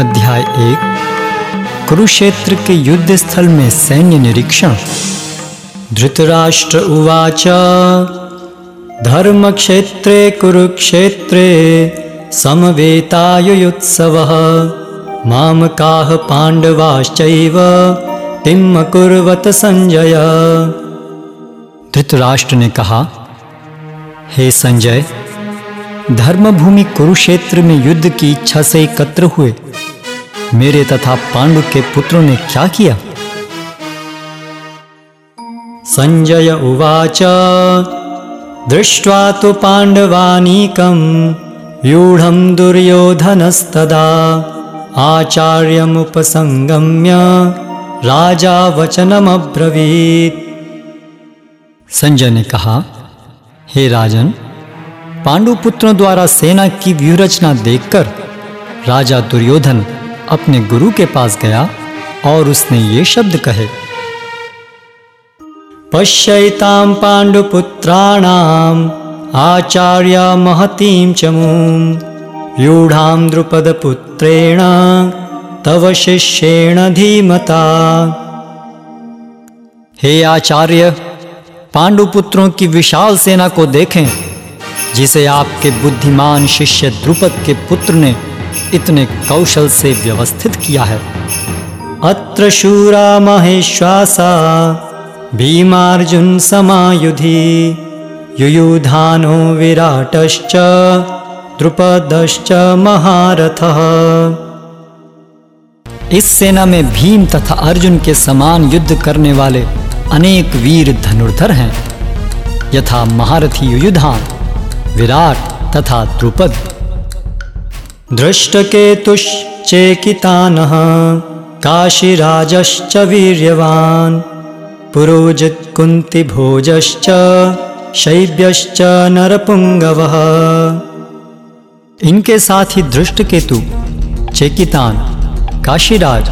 अध्याय एक, कुरुक्षेत्र के युद्ध स्थल में सैन्य निरीक्षण। धृतराष्ट्र उवाच, धर्मक्षेत्रे कुरुक्षेत्रे समवेतायुयुत्सवः मामकाः पाण्डवाश्चैव किम् कुर्वत संजय। धृतराष्ट्र ने कहा, हे संजय, धर्मभूमि कुरुक्षेत्र में युद्ध की इच्छा से एकत्र हुए। मेरे तथा पांडु के पुत्रों ने क्या किया? संजय उवाच, दृष्ट्वा तो पाण्डवानीकं व्यूढं दुर्योधनस्तदा, आचार्यमुपसंगम्य राजा वचनमब्रवीत् संजय ने कहा, हे राजन पांडु पुत्रों द्वारा सेना की व्यूरचना देखकर राजा दुर्योधन अपने गुरु के पास गया और उसने ये शब्द कहे, पश्यैतां पाण्डुपुत्राणाम् आचार्य महतीं च मूं व्यूढां द्रुपदपुत्रेण तव शिष्येण धीमता। हे आचार्य, पांडुपुत्रों की विशाल सेना को देखें, जिसे आपके बुद्धिमान शिष्य द्रुपद के पुत्र ने इतने कौशल से व्यवस्थित किया है। अत्र शूरा महेश्वासा, भीमार्जुन समायुधि, युयुधानो विराटश्च, द्रुपदश्च महारथः। इस सेना में भीम तथा अर्जुन के समान युद्ध करने वाले अनेक वीर धनुर्धर हैं। यथा महारथी युयुधान, विराट तथा द्रुपद। दृष्टकेतुश्चेकितानः काशीराजश्च वीर्यवान्, पुरोजित्कुन्तिभोजश्च शैब्यश्च नरपुङ्गवः। इनके साथ ही दृष्टकेतु चेकितान, काशीराज,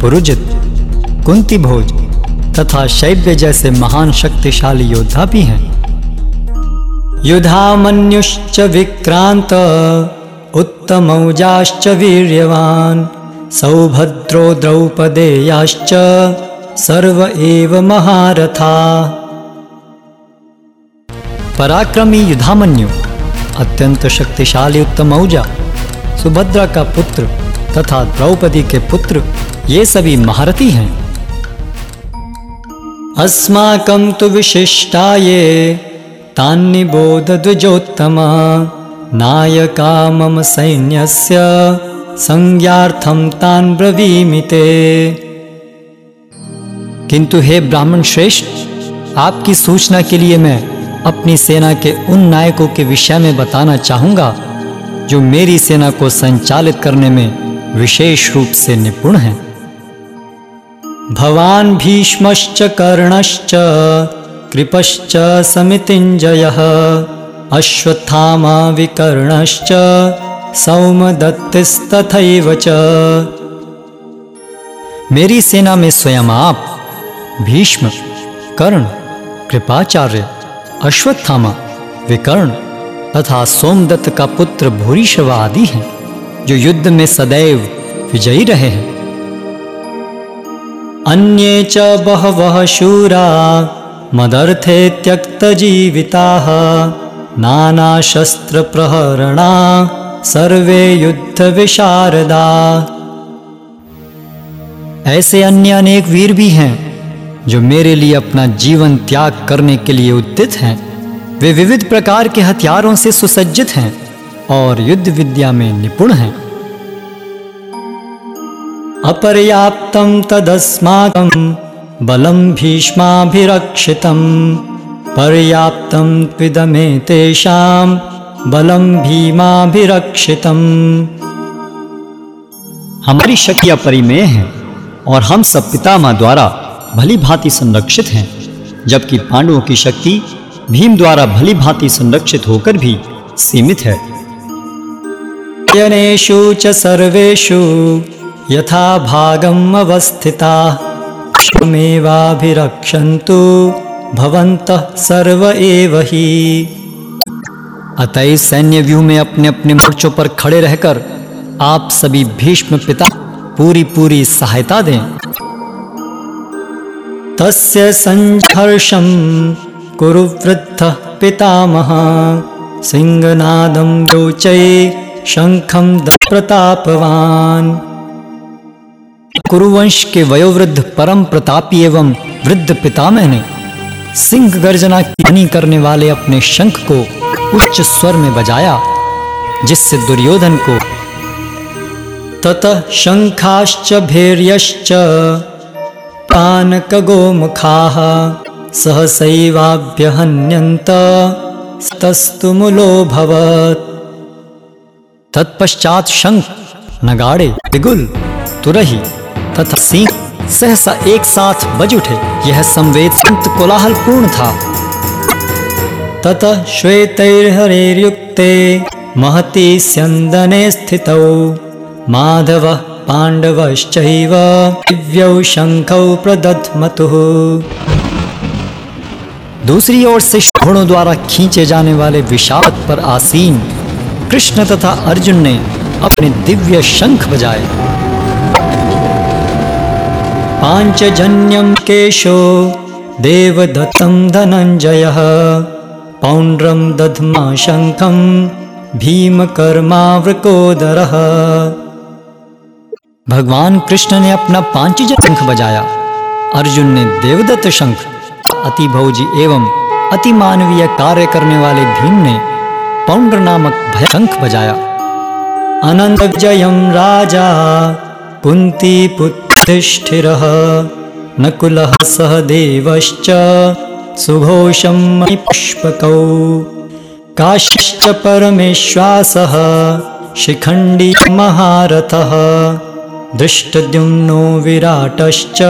पुरुजित, कुंतीभोज तथा शैव्य जैसे महान शक्तिशाली योद्धा भी हैं। युधामन्युश्च विक्रांत उत्तमौजाश्च वीर्यवान्, सौभद्रो द्रौपदेयाश्च सर्व एव महारथा। पराक्रमी युधामन्यु, अत्यंत शक्तिशाली उत्तमौजा, सुभद्रा का पुत्र तथा द्रौपदी के पुत्र, ये सभी महारथी हैं। अस्माकं तु विशिष्टाये, तान्निबोध द्विजोत्तमा। नायका मम सैन्यस्य संज्ञार्थं तान् ब्रवीमि ते किंतु हे ब्राह्मण श्रेष्ठ, आपकी सूचना के लिए मैं अपनी सेना के उन नायकों के विषय में बताना चाहूँगा, जो मेरी सेना को संचालित करने में विशेष रूप से निपुण हैं। भवान भीष्मश्च कर्णश्च, कृपश्च समितिञ्जयः अश्वत्थामा विकर्णश्च, सौमदत्तिस्तथैव च। मेरी सेना में स्वयं आप, भीष्म, कर्ण, कृपाचार्य, अश्वत्थामा, विकर्ण तथा सोमदत्त का पुत्र भूरिश्रवा आदि हैं, जो युद्ध में सदैव विजयी रहे हैं। अन्ये च बहवः शूरा, मदर्थे त्यक्त त्यक्तजीविताः नानाशस्त्रप्रहरणा, सर्वे युद्धविशारदा। ऐसे अन्य अनेक वीर भी हैं, जो मेरे लिए अपना जीवन त्याग करने के लिए उद्यत हैं। वे विविध प्रकार के हथियारों से सुसज्जित हैं और युद्ध विद्या में निपुण हैं। अपर्याप्तं तदस्माकं बलं भीष्माभिरक्षितं पर्याप्तं त्विदमे तेषां बलं भीमाभिरक्षितम्। हमारी शक्तियाँ परिमेय है और हम सब पितामह द्वारा भली भांति संरक्षित हैं, जबकि पांडवों की शक्ति भीम द्वारा भली भांति संरक्षित होकर भी सीमित है। यनेषु च यथा भागम् अवस्थिता भवन्तः सर्व एव ही। अतः सैन्य व्यूह में अपने अपने मोर्चों पर खड़े रहकर आप सभी भीष्म पिता पूरी पूरी सहायता दें। तस्य संघर्षं कुरु वृद्धः पितामह। सिंहनादम रोचये शंखम प्रतापवान। कुरुवंश के वयोवृद्ध परम प्रतापी एवं वृद्ध पितामह ने सिंह गर्जना की करने वाले अपने शंख को उच्च स्वर में बजाया, जिससे दुर्योधन को, ततः शंखाश्च भैर्यश्च पानकगोमुखाः सहसैवाभ्यहन्यन्त तस्तु भवत् तत्पश्चात शंख, नगाड़े बिगुल तुरही तथा सिंह सहसा एक साथ बज उठे। यह संवेद संत कोलाहल पूर्ण था। ततः श्वेतैर्हरेर्युक्ते महती स्यन्दने स्थितौ। माधवः पाण्डवश्चैव दिव्यौ शंखौ प्रदध्मतुः। दूसरी ओर से घोड़ों द्वारा खींचे जाने वाले विषाद पर आसीन कृष्ण तथा अर्जुन ने अपने दिव्य शंख बजाए। पांचजन्यम केशो देवदत्तं धनंजय पौंड्रम दध्मा शंखम भीमकर्मावृकोदर। भगवान कृष्ण ने अपना पांचजन शंख बजाया। अर्जुन ने देवदत्त शंख, अति भौजी एवं अति मानवीय कार्य करने वाले भीम ने पौंड्र नामक भय शंख बजाया। अनंत जयम राजा, कुंती पुत्रिष्ठिर नकुल सह देवश्च सुघोषम पुष्पकौ काश्च परमेश्वासः शिखण्डी महारथः। दृष्टद्युम्नो विराटश्च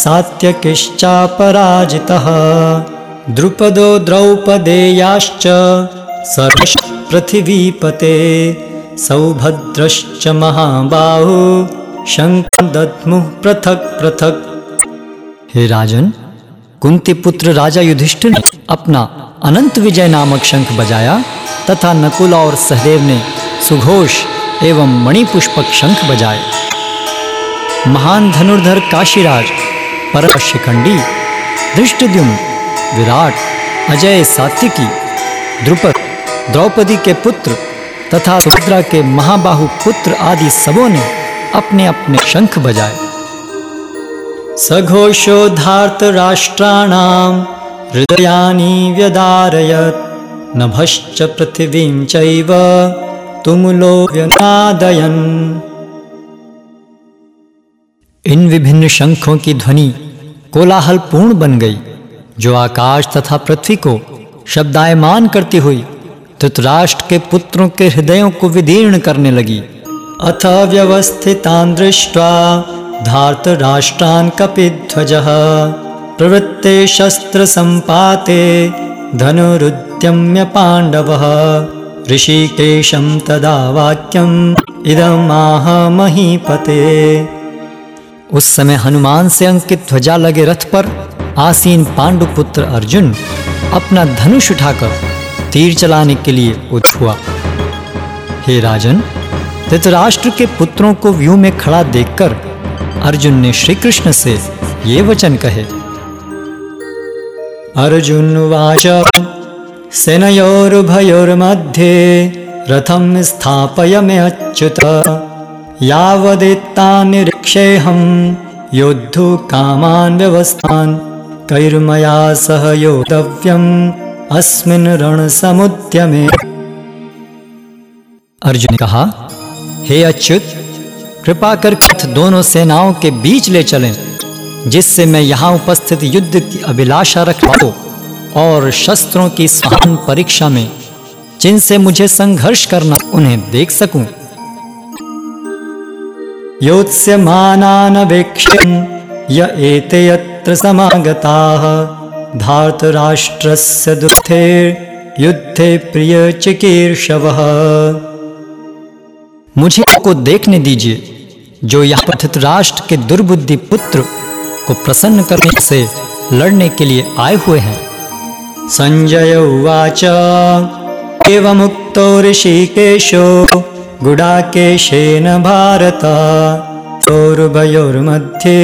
सात्यकिश्चापराजितः। द्रुपदो द्रौपदेयाश्च सर्वश पृथिवीपते। सौभद्रश्च महाबाहु शङ्खं दद्मुः पृथक पृथक्। हे राजन कुंती पुत्र राजा युधिष्ठिर ने अपना अनंत विजय नामक शंख बजाया, तथा नकुल और सहदेव ने सुघोष एवं मणिपुष्पक शंख बजाए। महान धनुर्धर काशीराज परम शिखंडी धृष्टद्युम्न विराट, अजय सात्विकी, द्रुपद, द्रौपदी के पुत्र, तथा सुभद्रा के महाबाहु पुत्र आदि सबों ने अपने अपने शंख बजाए। सघोषो धार्तराष्ट्राणां हृदयानि व्यदारयत्, नभश्च पृथिवीं चैव तुमुलो व्यनादयन् इन विभिन्न शंखों की ध्वनि कोलाहल पूर्ण बन गई, जो आकाश तथा पृथ्वी को शब्दायमान करती हुई धृतराष्ट्र के पुत्रों के हृदयों को विदीर्ण करने लगी। अथ व्यवस्थितान् दृष्ट्वा धार्तराष्ट्रान् कपिध्वजः प्रवृत्ते शस्त्रसम्पाते धनुरुद्यम्य पाण्डवः ऋषिकेशं तदा वाक्यम् इदमाह महीपते उस समय हनुमान से अंकित ध्वजा लगे रथ पर आसीन पांडुपुत्र अर्जुन अपना धनुष उठाकर तीर चलाने के लिए उठ हुआ। हे राजन धृतराष्ट्र के पुत्रों को व्यू में खड़ा देखकर अर्जुन ने श्री कृष्ण से ये वचन कहे। अर्जुन वाच सेनयोरुभयोर्मध्ये रथं स्थापय मे अच्युत। यावदित्तान्निरीक्षेऽहं योद्धु कामान् व्यवस्थान्। कैर्मया सह अस्मिन अस्मिन् रणसमुद्यमे। अर्जुन ने कहा हे अच्युत, कृपा कर कथ दोनों सेनाओं के बीच ले चलें, जिससे मैं यहाँ उपस्थित युद्ध की अभिलाषा रख पाऊँ और शस्त्रों की सहान परीक्षा में, जिनसे मुझे संघर्ष करना, उन्हें देख सकूँ। योत्स्यमानानवेक्ष्यं य एते यत्र समागताः, धार्तराष्ट्रस्य दुःखे युद्धे मुझे को देखने दीजिए, जो यहाँ पर राष्ट्र के दुर्बुद्धि पुत्र को प्रसन्न करने से लड़ने के लिए आए हुए हैं। संजय उवाच। एवमुक्तो ऋषिकेशो गुडाकेशेन भारत। चोरुभयोर्मध्ये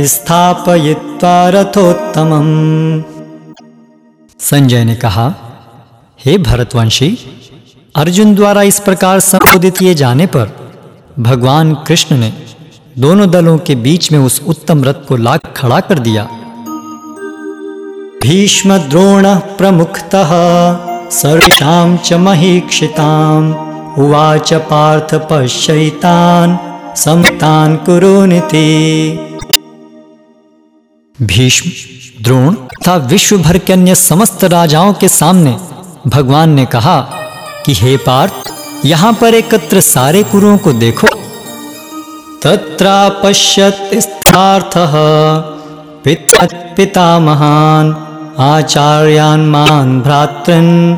स्थापयित्वा रथोत्तमम्। संजय ने कहा, हे भरतवंशी अर्जुन द्वारा इस प्रकार संबोधित किए जाने पर भगवान कृष्ण ने दोनों दलों के बीच में उस उत्तम रथ को ला खड़ा कर दिया। भीष्म द्रोण प्रमुखतः सर्वेषां च महीक्षिताम् उवाच पार्थ पश्यैतान् समतान् कुरुनिति भीष्म द्रोण तथा विश्व भर के अन्य समस्त राजाओं के सामने भगवान ने कहा कि हे पार्थ, यहाँ पर एकत्र सारे कुरुओं को देखो। तत्रा स्थार्थः पितामहान्, आचार्यान् मान् भ्रातृन्,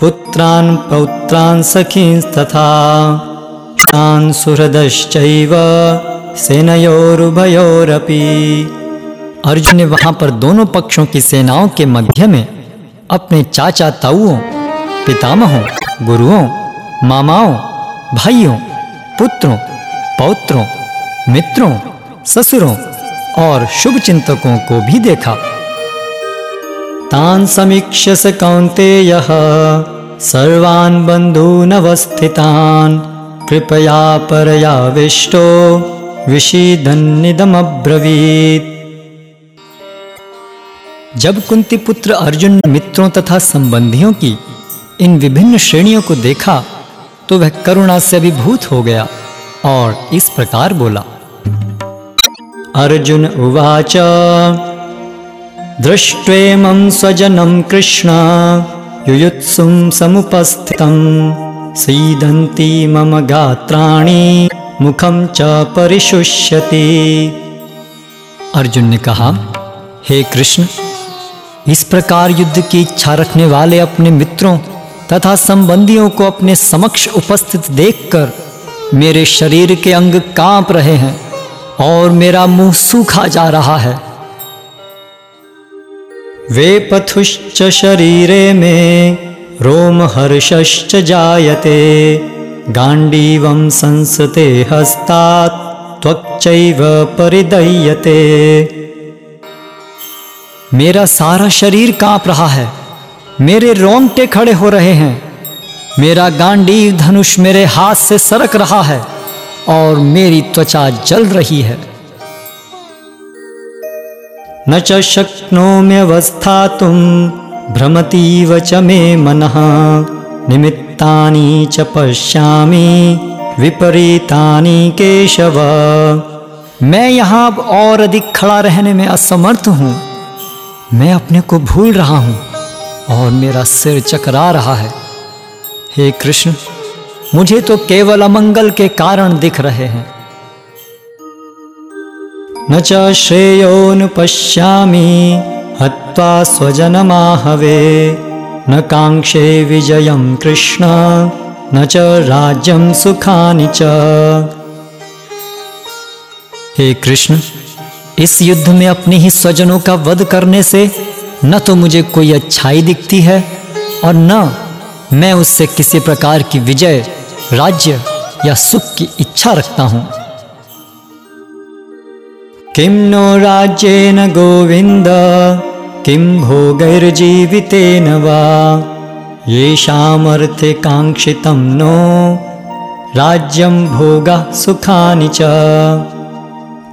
पुत्रान् पौत्रान् सखींस्तथा तान् सुहृदश्चैव सेनयोरुभयोरपि। अर्जुन ने वहाँ पर दोनों पक्षों की सेनाओं के मध्य में अपने चाचा ताऊओं, पितामहों गुरुओं, मामाओं, भाइयों, पुत्रों, पौत्रों, मित्रों, ससुरों और शुभ चिंतकों को भी देखा। तान् समीक्ष्य स कौन्तेयः, सर्वान् बन्धूनवस्थितान्, कृपया परयाविष्टो विषीदन्निदमब्रवीत् जब कुंती पुत्र अर्जुन ने मित्रों तथा संबंधियों की इन विभिन्न श्रेणियों को देखा तो वह करुणा से अभिभूत हो गया और इस प्रकार बोला, अर्जुन उवाच, दृष्ट्वेमं स्वजनं कृष्ण, युयुत्सुं समुपस्थितं, सीदन्ति मम गात्राणि, मुखं च परिशुष्यति। अर्जुन ने कहा, हे कृष्ण, इस प्रकार युद्ध की इच्छा रखने वाले अपने मित्रों तथा संबंधियों को अपने समक्ष उपस्थित देखकर मेरे शरीर के अंग काँप रहे हैं और मेरा मुँह सूखा जा रहा है। वे पथुश्च शरीरे में रोमहर्षश्च जायते गाण्डीवं संसते हस्तात् परिदह्यते। मेरा सारा शरीर काँप रहा है। मेरे रोंगटे खड़े हो रहे हैं। मेरा गांडीव धनुष मेरे हाथ से सरक रहा है और मेरी त्वचा जल रही है। न च शक्नोम्यवस्थातुं भ्रमतीव च मे मनः, निमित्तानि च पश्या विपरीतानि केशव। मैं यहाँ अब और अधिक खड़ा रहने में असमर्थ हूँ। मैं अपने को भूल रहा हूँ। और मेरा सिर चकरा रहा है। हे कृष्ण, मुझे तो केवल अमंगल के कारण दिख रहे हैं। न च श्रेयोनुपश्यामि हत्वा स्वजनमाहवे। न काङ्क्षे विजयं कृष्ण, न च राज्यं सुखानि च। हे कृष्ण, इस युद्ध में अपने ही स्वजनों का वध करने से न तो मुझे कोई अच्छाई दिखती है और न मैं उससे किसी प्रकार की विजय, राज्य या सुख की इच्छा रखता हूँ। किं नो राज्येन गोविन्द, किं भोगैर्जीवितेन वा येषामर्थे काङ्क्षितं नो, राज्यं भोगः सुखानि च।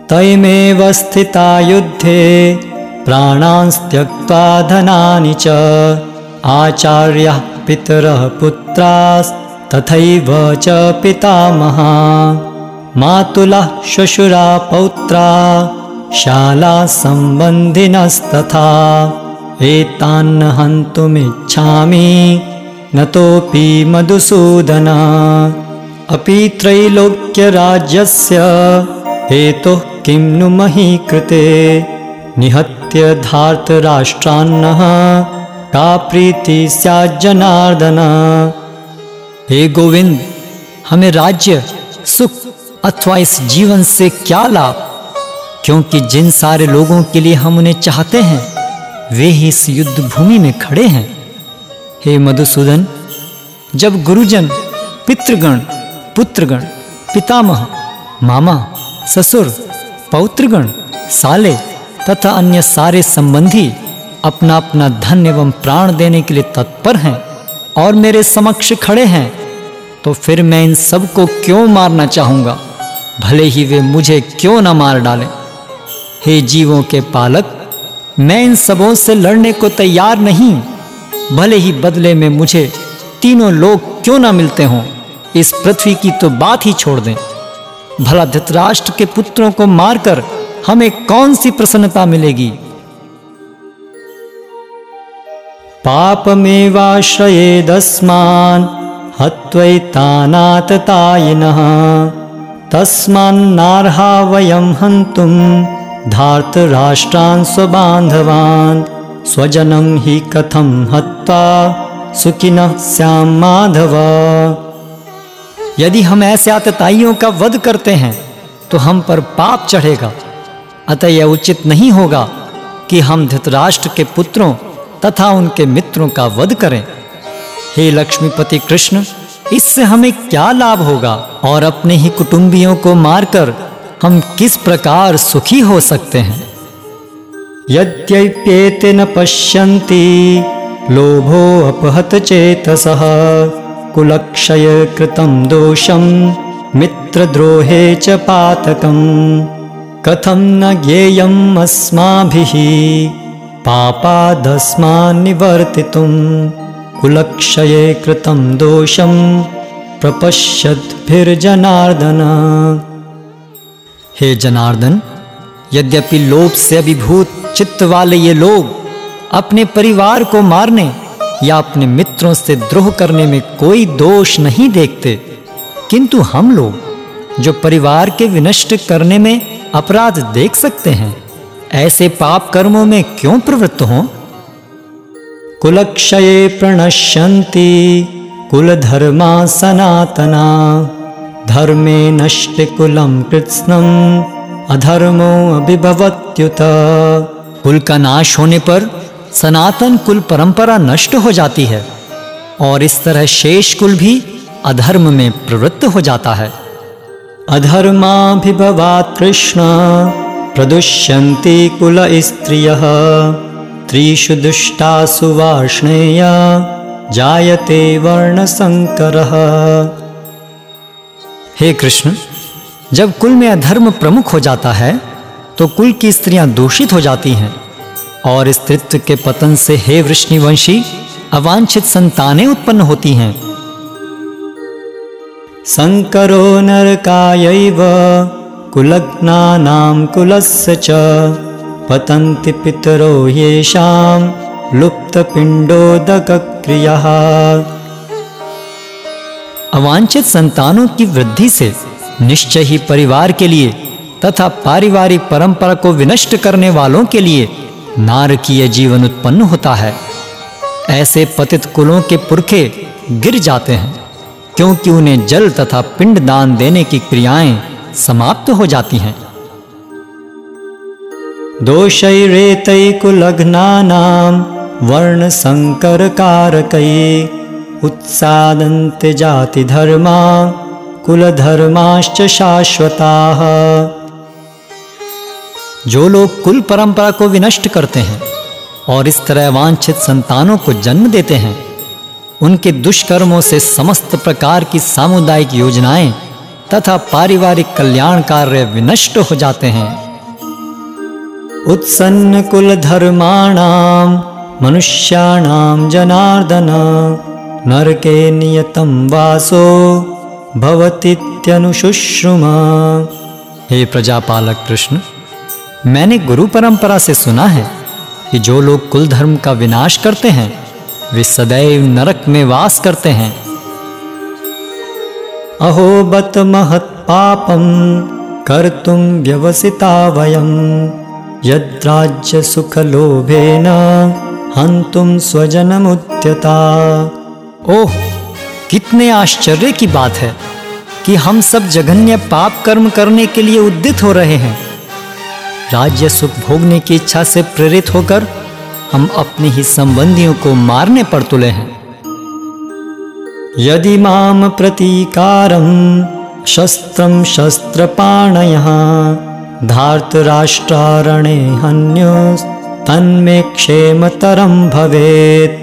तैमेव स्थिता युद्धे प्राणांस्त्यक्त्वा धनानि च आचार्यः पितरः पुत्रास्तथैव च पितामहा मातुलः श्वशुरा पौत्रा शाला सम्बन्धिनस्तथा एतान्न हन्तुमिच्छामि न तोऽपि मधुसूदन अपि त्रैलोक्यराज्यस्य हेतुः किं नु मही कृते निहत्य धार्तराष्ट्रान्नः का प्रीति स्याज्जनार्दन हे गोविंद, हमें राज्य, सुख अथवा इस जीवन से क्या लाभ? क्योंकि जिन सारे लोगों के लिए हम उन्हें चाहते हैं, वे ही इस युद्ध भूमि में खड़े हैं। हे मधुसूदन, जब गुरुजन, पितृगण, पुत्रगण, पितामह, मामा, ससुर, पौत्रगण, साले तथा अन्य सारे संबंधी अपना अपना धन एवं प्राण देने के लिए तत्पर हैं और मेरे समक्ष खड़े हैं तो फिर मैं इन सबको क्यों मारना चाहूँगा? भले ही वे मुझे क्यों न मार डालें। हे जीवों के पालक, मैं इन सबों से लड़ने को तैयार नहीं। भले ही बदले में मुझे तीनों लोग क्यों ना मिलते हों, इस पृथ्वी की तो बात ही छोड़ दें। भला धृतराष्ट्र के पुत्रों को मारकर हमें कौन सी प्रसन्नता मिलेगी? पाप पापमेवाश्रयेदस्मान् हत्वैतानाततायिनः तस्मान्नार्हा वयं हन्तुं धार्तराष्ट्रान् स्वबान्धवान्। स्वजनं हि कथं हत्वा सुखिनः स्याम माधव। यदि हम ऐसे आतताइयों का वध करते हैं तो हम पर पाप चढ़ेगा। अतः यह उचित नहीं होगा कि हम धृतराष्ट्र के पुत्रों तथा उनके मित्रों का वध करें। हे लक्ष्मीपति कृष्ण, इससे हमें क्या लाभ होगा? और अपने ही कुटुंबियों को मारकर हम किस प्रकार सुखी हो सकते हैं? यद्यप्येते न पश्यन्ति, लोभो अपहत चेतसः कुलक्षय कृतं दोषं, मित्रद्रोहे च पातकम्। कथं न ज्ञेयम् अस्माभिः? पापादस्मान्निवर्तितुं कुलक्षये कृतं दोषं प्रपश्यद्भिर्जनार्दन। हे जनार्दन, यद्यपि लोभ से अभिभूत चित्त वाले ये लोग अपने परिवार को मारने या अपने मित्रों से द्रोह करने में कोई दोष नहीं देखते, किंतु हम लोग, जो परिवार के विनष्ट करने में अपराध देख सकते हैं। ऐसे पाप कर्मों में क्यों प्रवृत्त हों? कुलक्षये प्रणश्यन्ति, कुलधर्मा सनातना, धर्मे नष्टे कुलं कृत्स्नम् अधर्मो अभिभवत्युत। कुल का नाश होने पर सनातन कुल परंपरा नष्ट हो जाती है, और इस तरह शेष कुल भी अधर्म में प्रवृत्त हो जाता है। अधर्माभिभवात् कृष्ण प्रदुष्यन्ति कुल स्त्रियः। त्रिषु दुष्टासु वार्ष्णेय। जायते वर्णसंकरः हे कृष्ण, जब कुल में अधर्म प्रमुख हो जाता है तो कुल की स्त्रियाँ दूषित हो जाती हैं। और स्त्रित्व के पतन से हे वृष्णिवंशी, अवांछित संतानें उत्पन्न होती हैं। संकरो नरकायैव कुलग्नानां कुलस्य च पतन्ति पितरो येषां लुप्तपिण्डोदकक्रियः। अवांछित संतानों की वृद्धि से निश्चय ही परिवार के लिए तथा पारिवारिक परंपरा को विनष्ट करने वालों के लिए नारकीय जीवन उत्पन्न होता है। ऐसे पतित कुलों के पुरखे गिर जाते हैं। क्योंकि उन्हें जल तथा पिंड दान देने की क्रियाएँ समाप्त हो जाती हैं। दोषैरेतैकुलघ्नानां वर्णसङ्करकारकै उत्सादन्ते जातिधर्मा कुलधर्माश्च शाश्वताः। जो लोग कुल परंपरा को विनष्ट करते हैं और इस तरह वांछित संतानों को जन्म देते हैं उनके दुष्कर्मों से समस्त प्रकार की सामुदायिक योजनाएँ तथा पारिवारिक कल्याण कार्य विनष्ट हो जाते हैं। उत्सन्न कुल धर्माणां, मनुष्याणां जनार्दन, नरके नियतम वासो, भवतीत्यनुशुश्रुमा। हे प्रजापालक कृष्ण, मैंने गुरु परंपरा से सुना है कि जो लोग कुल धर्म का विनाश करते हैं वे सदैव नरक में वास करते हैं। अहो बत महत् पापं कर्तुं व्यवसिता वयं यद्राज्य सुखलोभेन हन्तुं स्वजनमुद्यता। ओह कितने आश्चर्य की बात है कि हम सब जघन्य पाप कर्म करने के लिए उद्यत हो रहे हैं। राज्य सुख भोगने की इच्छा से प्रेरित होकर हम अपने ही संबंधियों को मारने पर तुले हैं। यदि माम प्रतीकारम शस्त्रं शस्त्रपाणयः, धार्तराष्ट्रारणे हन्योस्तन्मे क्षेमतरं भवेत्।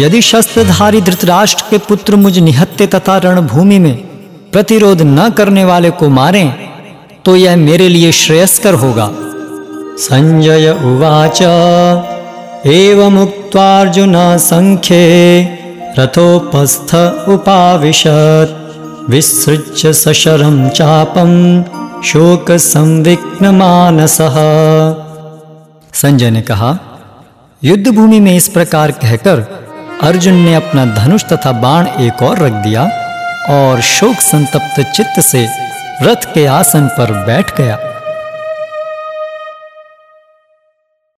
यदि शस्त्रधारी धृतराष्ट्र के पुत्र मुझ निहत्ते तथा रणभूमि में प्रतिरोध न करने वाले को मारें तो यह मेरे लिए श्रेयस्कर होगा। संजय उवाच। एवमुक्त्वार्जुन संख्ये रथोपस्थ उपाविशत्। विसृज्य सशरं चापं मानसः संजय ने कहा युद्ध भूमि में इस प्रकार कहकर अर्जुन ने अपना धनुष तथा बाण एक और रख दिया और शोक संतप्त चित्त से रथ के आसन पर बैठ गया।